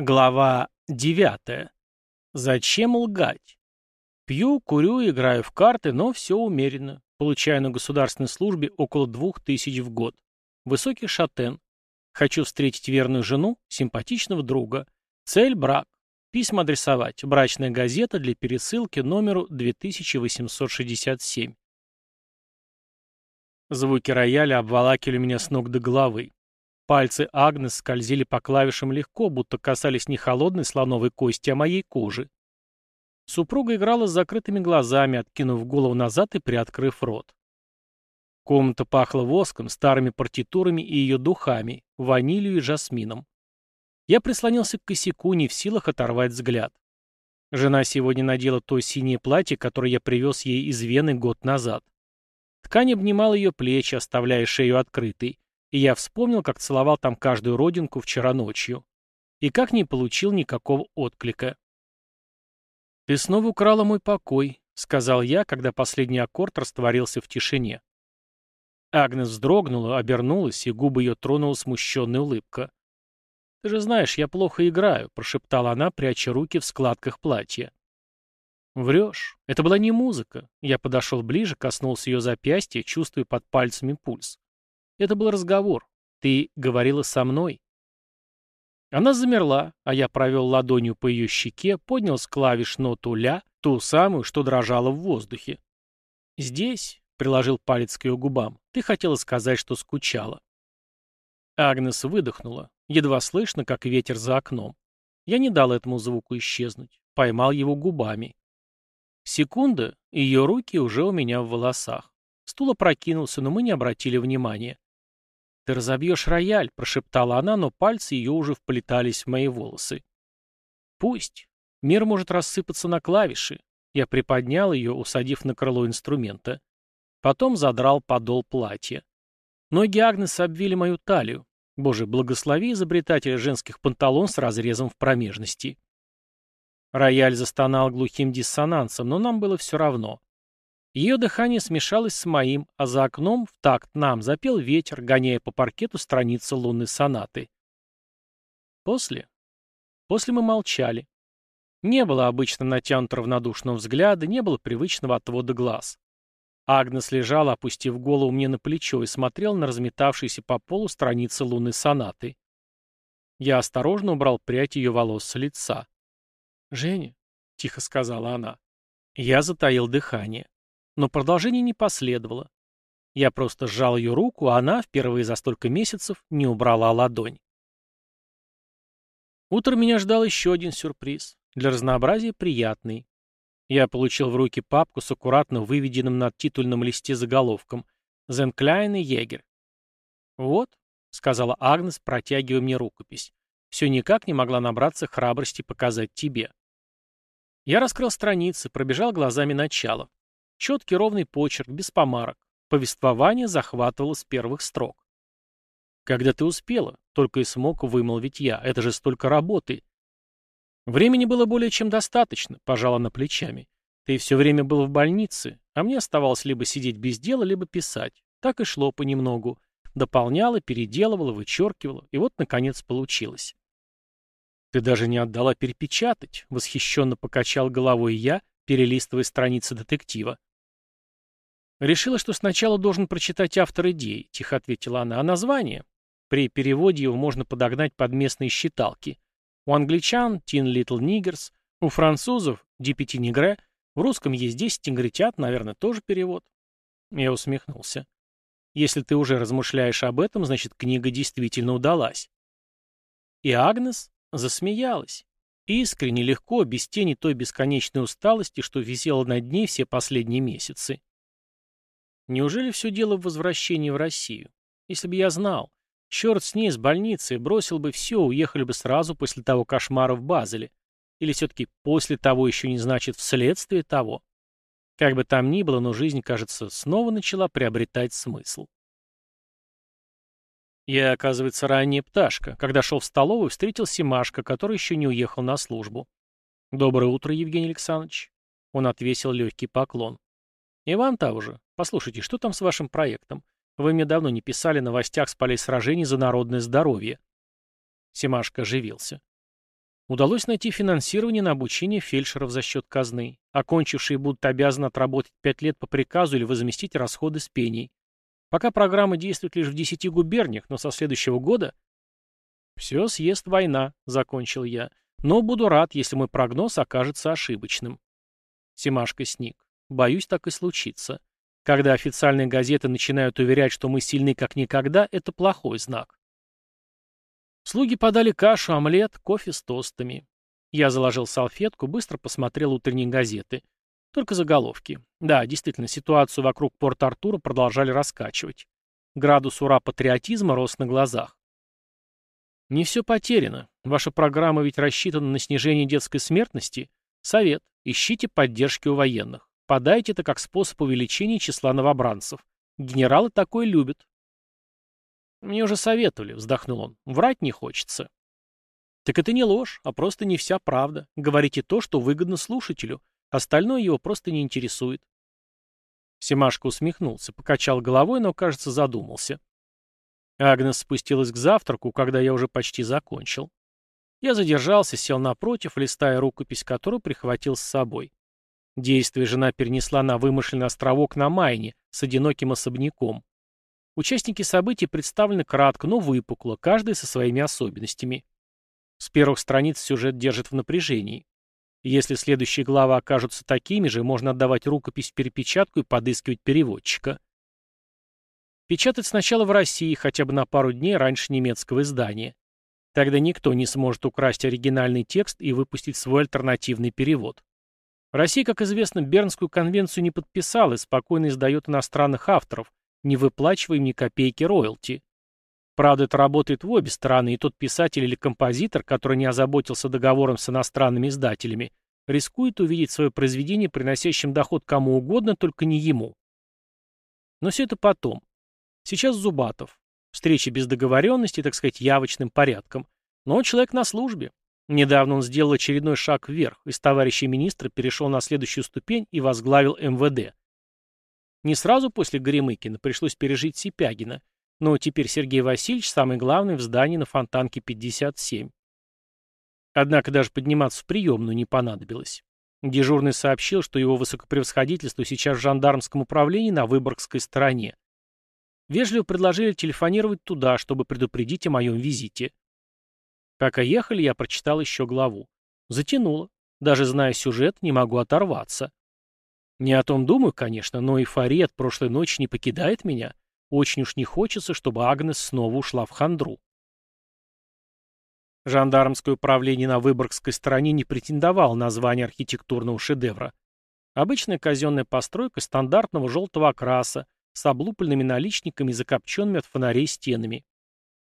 Глава 9. Зачем лгать? Пью, курю, играю в карты, но все умеренно. Получаю на государственной службе около двух тысяч в год. Высокий шатен. Хочу встретить верную жену, симпатичного друга. Цель – брак. Письма адресовать. Брачная газета для пересылки номеру 2867. Звуки рояля обволакивали меня с ног до головы. Пальцы Агнес скользили по клавишам легко, будто касались не холодной слоновой кости, а моей кожи. Супруга играла с закрытыми глазами, откинув голову назад и приоткрыв рот. Комната пахла воском, старыми партитурами и ее духами, ванилью и жасмином. Я прислонился к косяку, не в силах оторвать взгляд. Жена сегодня надела то синее платье, которое я привез ей из Вены год назад. Ткань обнимала ее плечи, оставляя шею открытой, и я вспомнил, как целовал там каждую родинку вчера ночью. И как не получил никакого отклика. «Ты снова украла мой покой», — сказал я, когда последний аккорд растворился в тишине. Агнес вздрогнула, обернулась, и губы ее тронула смущенная улыбка. «Ты же знаешь, я плохо играю», — прошептала она, пряча руки в складках платья. «Врешь. Это была не музыка». Я подошел ближе, коснулся ее запястья, чувствуя под пальцами пульс. Это был разговор. Ты говорила со мной. Она замерла, а я провел ладонью по ее щеке, поднял с клавиш ноту ля, ту самую, что дрожала в воздухе. «Здесь», — приложил палец к ее губам, — «ты хотела сказать, что скучала». Агнес выдохнула, едва слышно, как ветер за окном. Я не дал этому звуку исчезнуть, поймал его губами. Секунда, ее руки уже у меня в волосах. Стул опрокинулся, но мы не обратили внимания. «Ты разобьешь рояль», — прошептала она, но пальцы ее уже вплетались в мои волосы. «Пусть. Мир может рассыпаться на клавиши». Я приподнял ее, усадив на крыло инструмента. Потом задрал подол платья. Ноги Агнес обвили мою талию. Боже, благослови изобретателя женских панталон с разрезом в промежности. Рояль застонал глухим диссонансом, но нам было все равно. Ее дыхание смешалось с моим, а за окном в такт нам запел ветер, гоняя по паркету страницы лунной сонаты. После? После мы молчали. Не было обычно натянутого равнодушного взгляда, не было привычного отвода глаз. Агнес лежала, опустив голову мне на плечо, и смотрел на разметавшиеся по полу страницы лунной сонаты. Я осторожно убрал прядь ее волос с лица. «Женя», — тихо сказала она. Я затаил дыхание. Но продолжение не последовало. Я просто сжал ее руку, а она, впервые за столько месяцев, не убрала ладонь. Утром меня ждал еще один сюрприз. Для разнообразия приятный. Я получил в руки папку с аккуратно выведенным на титульном листе заголовком «Зенкляйн и Егер». «Вот», — сказала Агнес, протягивая мне рукопись, — «все никак не могла набраться храбрости показать тебе». Я раскрыл страницы, пробежал глазами начало. Четкий ровный почерк, без помарок. Повествование захватывало с первых строк. «Когда ты успела?» — только и смог вымолвить я. «Это же столько работы!» «Времени было более чем достаточно», — пожала на плечами. «Ты все время был в больнице, а мне оставалось либо сидеть без дела, либо писать. Так и шло понемногу. Дополняла, переделывала, вычеркивала, и вот, наконец, получилось». «Ты даже не отдала перепечатать», — восхищенно покачал головой я, перелистывая страницы детектива. «Решила, что сначала должен прочитать автор идеи», — тихо ответила она. «А название? При переводе его можно подогнать под местные считалки. У англичан — Teen Little Niggers, у французов — Дипити Негре, в русском есть 10 тингритят, наверное, тоже перевод». Я усмехнулся. «Если ты уже размышляешь об этом, значит, книга действительно удалась». И Агнес засмеялась. Искренне, легко, без тени той бесконечной усталости, что висела над ней все последние месяцы. Неужели все дело в возвращении в Россию? Если бы я знал. Черт с ней, с больницы, бросил бы все, уехали бы сразу после того кошмара в Базеле. Или все-таки после того еще не значит вследствие того. Как бы там ни было, но жизнь, кажется, снова начала приобретать смысл. Я, оказывается, ранняя пташка. Когда шел в столовую, встретил Симашка, который еще не уехал на службу. «Доброе утро, Евгений Александрович». Он отвесил легкий поклон. «И вам того же. Послушайте, что там с вашим проектом? Вы мне давно не писали новостях с полей сражений за народное здоровье. Семашко оживился. Удалось найти финансирование на обучение фельдшеров за счет казны. Окончившие будут обязаны отработать 5 лет по приказу или возместить расходы с пеней. Пока программа действует лишь в 10 губерниях, но со следующего года... «Все съест война», — закончил я. «Но буду рад, если мой прогноз окажется ошибочным». Семашка сник. «Боюсь, так и случится. Когда официальные газеты начинают уверять, что мы сильны как никогда, это плохой знак. Слуги подали кашу, омлет, кофе с тостами. Я заложил салфетку, быстро посмотрел утренние газеты. Только заголовки. Да, действительно, ситуацию вокруг Порт-Артура продолжали раскачивать. Градус ура-патриотизма рос на глазах. Не все потеряно. Ваша программа ведь рассчитана на снижение детской смертности. Совет. Ищите поддержки у военных. Подайте это как способ увеличения числа новобранцев. Генералы такое любят. «Мне уже советовали», — вздохнул он. «Врать не хочется». «Так это не ложь, а просто не вся правда. Говорите то, что выгодно слушателю. Остальное его просто не интересует». Семашко усмехнулся, покачал головой, но, кажется, задумался. Агнес спустилась к завтраку, когда я уже почти закончил. Я задержался, сел напротив, листая рукопись, которую прихватил с собой. Действие жена перенесла на вымышленный островок на Майне с одиноким особняком. Участники событий представлены кратко, но выпукло, каждый со своими особенностями. С первых страниц сюжет держит в напряжении. Если следующие главы окажутся такими же, можно отдавать рукопись в перепечатку и подыскивать переводчика. Печатать сначала в России, хотя бы на пару дней раньше немецкого издания. Тогда никто не сможет украсть оригинальный текст и выпустить свой альтернативный перевод. Россия, как известно, Бернскую конвенцию не подписала и спокойно издает иностранных авторов, не выплачивая им ни копейки роялти. Правда, это работает в обе стороны, и тот писатель или композитор, который не озаботился договором с иностранными издателями, рискует увидеть свое произведение, приносящим доход кому угодно, только не ему. Но все это потом. Сейчас Зубатов. Встреча без договоренности, так сказать, явочным порядком. Но человек на службе. Недавно он сделал очередной шаг вверх, из товарища министра перешел на следующую ступень и возглавил МВД. Не сразу после Горемыкина пришлось пережить Сипягина, но теперь Сергей Васильевич самый главный в здании на Фонтанке 57. Однако даже подниматься в приемную не понадобилось. Дежурный сообщил, что его высокопревосходительство сейчас в жандармском управлении на Выборгской стороне. Вежливо предложили телефонировать туда, чтобы предупредить о моем визите. Пока ехали, я прочитал еще главу. Затянуло. Даже зная сюжет, не могу оторваться. Не о том думаю, конечно, но эйфория от прошлой ночи не покидает меня. Очень уж не хочется, чтобы Агнес снова ушла в хандру. Жандармское управление на Выборгской стороне не претендовало на звание архитектурного шедевра. Обычная казенная постройка стандартного желтого окраса, с облупленными наличниками и закопченными от фонарей стенами.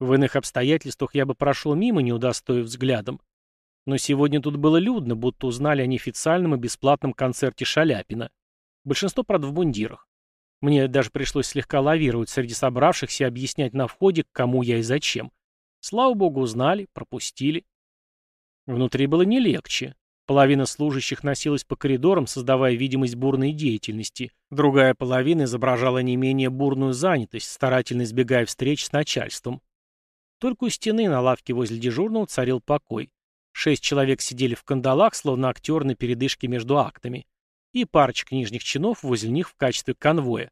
В иных обстоятельствах я бы прошел мимо, не удостоив взглядом. Но сегодня тут было людно, будто узнали о неофициальном и бесплатном концерте Шаляпина. Большинство, правда, в мундирах. Мне даже пришлось слегка лавировать среди собравшихся и объяснять на входе, кому я и зачем. Слава богу, узнали, пропустили. Внутри было не легче. Половина служащих носилась по коридорам, создавая видимость бурной деятельности. Другая половина изображала не менее бурную занятость, старательно избегая встреч с начальством. Только у стены на лавке возле дежурного царил покой. Шесть человек сидели в кандалах, словно актеры на передышке между актами, и парочка нижних чинов возле них в качестве конвоя.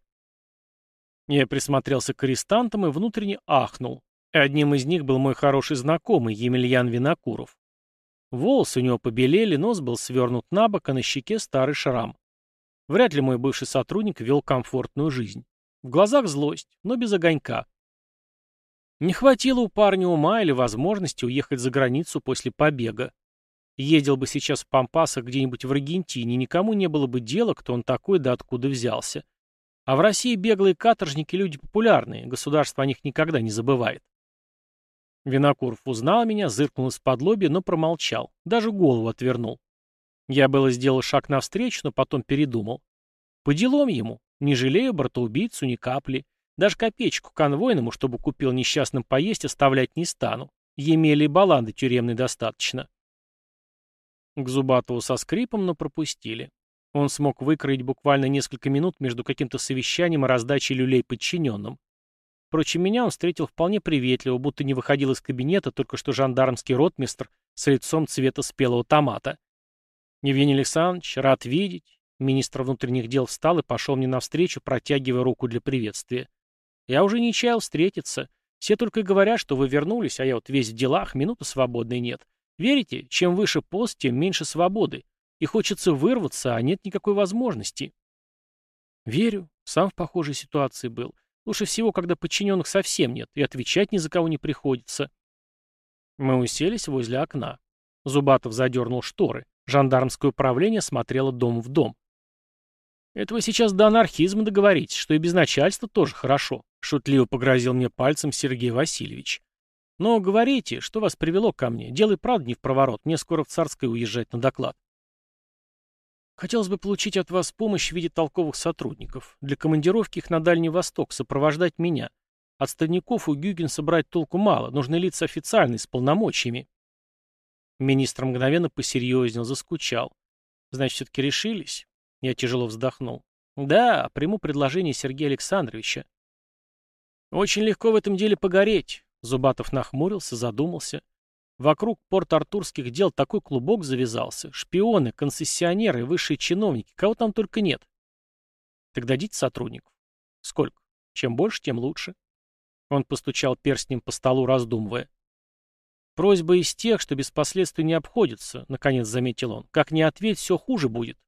Я присмотрелся к арестантам и внутренне ахнул. Одним из них был мой хороший знакомый, Емельян Винокуров. Волосы у него побелели, нос был свернут на бок, а на щеке старый шрам. Вряд ли мой бывший сотрудник вел комфортную жизнь. В глазах злость, но без огонька. Не хватило у парня ума или возможности уехать за границу после побега. Ездил бы сейчас в Пампасах где-нибудь в Аргентине, никому не было бы дела, кто он такой да откуда взялся. А в России беглые каторжники люди популярные, государство о них никогда не забывает. Винокуров узнал меня, зыркнул из-под лоби, но промолчал, даже голову отвернул. Я было сделал шаг навстречу, но потом передумал. По делам ему, не жалею братоубийцу ни капли. Даже копеечку конвойному, чтобы купил несчастным поесть, оставлять не стану. Емели и баланды тюремной достаточно. К Зубатову со скрипом, но пропустили. Он смог выкроить буквально несколько минут между каким-то совещанием и раздачей люлей подчиненным. Впрочем, меня он встретил вполне приветливо, будто не выходил из кабинета только что жандармский ротмистр с лицом цвета спелого томата. Евгений Александрович, рад видеть. Министр внутренних дел встал и пошел мне навстречу, протягивая руку для приветствия. Я уже не чаял встретиться. Все только говорят, что вы вернулись, а я вот весь в делах, минуты свободной нет. Верите, чем выше пост, тем меньше свободы. И хочется вырваться, а нет никакой возможности. Верю, сам в похожей ситуации был. Лучше всего, когда подчиненных совсем нет, и отвечать ни за кого не приходится. Мы уселись возле окна. Зубатов задернул шторы. Жандармское управление смотрело дом в дом. «Это вы сейчас до анархизма договоритесь, что и без начальства тоже хорошо», шутливо погрозил мне пальцем Сергей Васильевич. «Но говорите, что вас привело ко мне. Делай правда не в проворот, мне скоро в Царское уезжать на доклад». Хотелось бы получить от вас помощь в виде толковых сотрудников. Для командировки их на Дальний Восток, сопровождать меня. От стадников у Гюгенса брать толку мало, нужны лица официальные, с полномочиями. Министр мгновенно посерьезнел, заскучал. Значит, все-таки решились? Я тяжело вздохнул. Да, приму предложение Сергея Александровича. Очень легко в этом деле погореть. Зубатов нахмурился, задумался. Вокруг порт-артурских дел такой клубок завязался. Шпионы, концессионеры, высшие чиновники, кого там только нет. Так дадите сотрудников. Сколько? Чем больше, тем лучше. Он постучал перстнем по столу, раздумывая. Просьба из тех, что без последствий не обходится, наконец заметил он. Как не ответь, все хуже будет.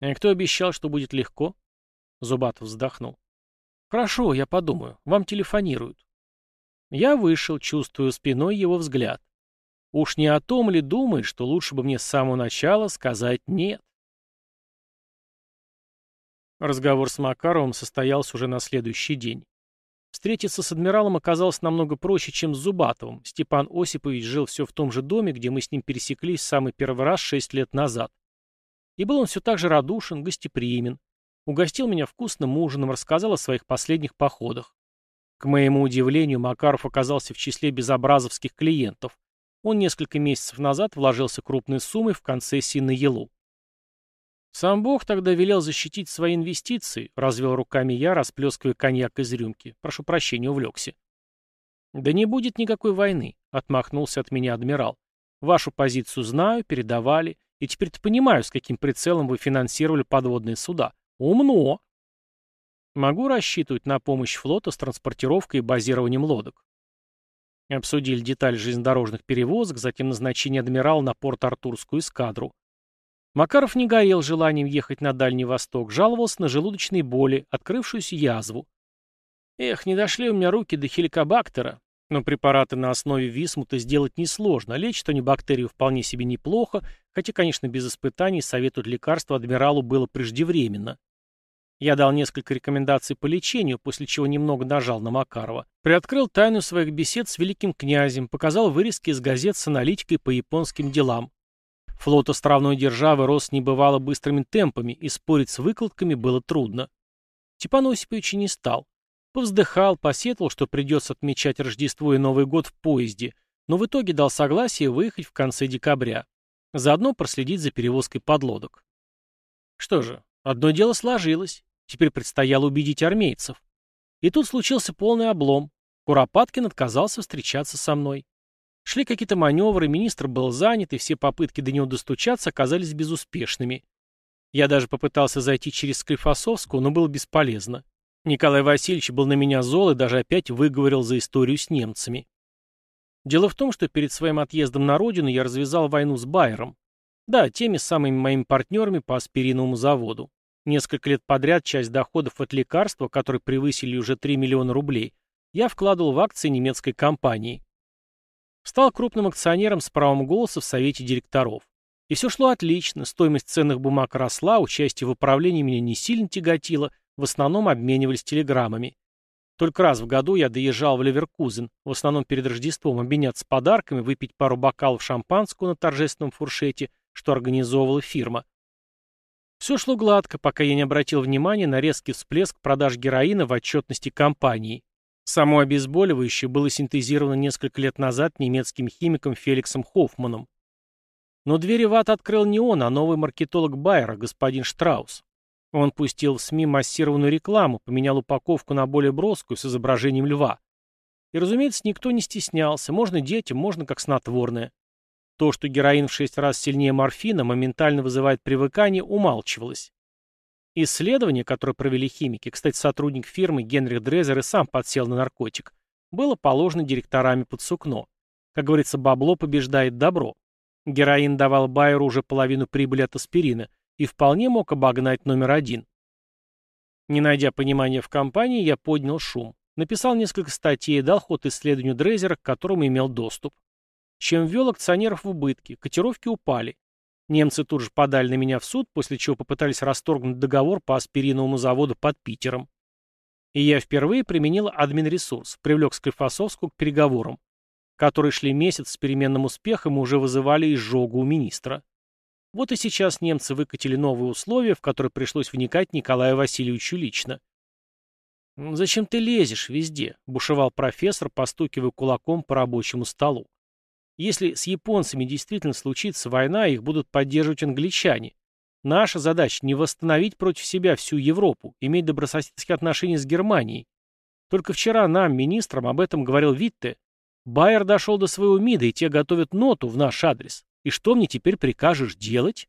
А кто обещал, что будет легко? Зубатов вздохнул. Хорошо, я подумаю. Вам телефонируют. Я вышел, чувствуя спиной его взгляд. Уж не о том ли думает, что лучше бы мне с самого начала сказать «нет»? Разговор с Макаровым состоялся уже на следующий день. Встретиться с адмиралом оказалось намного проще, чем с Зубатовым. Степан Осипович жил все в том же доме, где мы с ним пересеклись в самый первый раз шесть лет назад. И был он все так же радушен, гостеприимен. Угостил меня вкусным ужином, рассказал о своих последних походах. К моему удивлению, Макаров оказался в числе безобразовских клиентов. Он несколько месяцев назад вложился крупной суммой в концессии на Елу. «Сам Бог тогда велел защитить свои инвестиции», — развел руками я, расплескивая коньяк из рюмки. Прошу прощения, увлекся. «Да не будет никакой войны», — отмахнулся от меня адмирал. «Вашу позицию знаю, передавали, и теперь-то понимаю, с каким прицелом вы финансировали подводные суда. Умно!» Могу рассчитывать на помощь флота с транспортировкой и базированием лодок. Обсудили детали железнодорожных перевозок, затем назначение адмирала на порт-артурскую эскадру. Макаров не горел желанием ехать на Дальний Восток, жаловался на желудочные боли, открывшуюся язву. Эх, не дошли у меня руки до хеликобактера. Но препараты на основе висмута сделать несложно, лечат они бактерию вполне себе неплохо, хотя, конечно, без испытаний советовать лекарства адмиралу было преждевременно. Я дал несколько рекомендаций по лечению, после чего немного нажал на Макарова. Приоткрыл тайну своих бесед с великим князем, показал вырезки из газет с аналитикой по японским делам. Флот островной державы рос небывало быстрыми темпами, и спорить с выкладками было трудно. Степан Осипович не стал. Повздыхал, посетовал, что придется отмечать Рождество и Новый год в поезде, но в итоге дал согласие выехать в конце декабря. Заодно проследить за перевозкой подлодок. Что же, одно дело сложилось. Теперь предстояло убедить армейцев. И тут случился полный облом. Куропаткин отказался встречаться со мной. Шли какие-то маневры, министр был занят, и все попытки до него достучаться оказались безуспешными. Я даже попытался зайти через Склифосовскую, но было бесполезно. Николай Васильевич был на меня зол и даже опять выговорил за историю с немцами. Дело в том, что перед своим отъездом на родину я развязал войну с Байером. Да, теми самыми моими партнерами по аспириновому заводу. Несколько лет подряд часть доходов от лекарства, которые превысили уже 3 миллиона рублей, я вкладывал в акции немецкой компании. Стал крупным акционером с правом голоса в совете директоров. И все шло отлично, стоимость ценных бумаг росла, участие в управлении меня не сильно тяготило, в основном обменивались телеграммами. Только раз в году я доезжал в Леверкузен, в основном перед Рождеством, обменяться подарками, выпить пару бокалов шампанского на торжественном фуршете, что организовывала фирма. Все шло гладко, пока я не обратил внимания на резкий всплеск продаж героина в отчетности компании. Само обезболивающее было синтезировано несколько лет назад немецким химиком Феликсом Хоффманом. Но двери в ад открыл не он, а новый маркетолог Байера, господин Штраус. Он пустил в СМИ массированную рекламу, поменял упаковку на более броскую с изображением льва. И, разумеется, никто не стеснялся, можно детям, можно как снотворное. То, что героин в шесть раз сильнее морфина, моментально вызывает привыкание, умалчивалось. Исследование, которое провели химики, кстати, сотрудник фирмы Генрих Дрезер и сам подсел на наркотик, было положено директорами под сукно. Как говорится, бабло побеждает добро. Героин давал Байеру уже половину прибыли от аспирина и вполне мог обогнать номер один. Не найдя понимания в компании, я поднял шум. Написал несколько статей и дал ход исследованию Дрейзера, к которому имел доступ. Чем ввел акционеров в убытки, котировки упали. Немцы тут же подали на меня в суд, после чего попытались расторгнуть договор по аспириновому заводу под Питером. И я впервые применил админресурс, привлек Склифосовскую к переговорам, которые шли месяц с переменным успехом и уже вызывали изжогу у министра. Вот и сейчас немцы выкатили новые условия, в которые пришлось вникать Николаю Васильевичу лично. «Зачем ты лезешь везде?» — бушевал профессор, постукивая кулаком по рабочему столу. «Если с японцами действительно случится война, их будут поддерживать англичане. Наша задача не восстановить против себя всю Европу, иметь добрососедские отношения с Германией. Только вчера нам, министрам, об этом говорил Витте. Байер дошел до своего МИДа, и те готовят ноту в наш адрес. И что мне теперь прикажешь делать?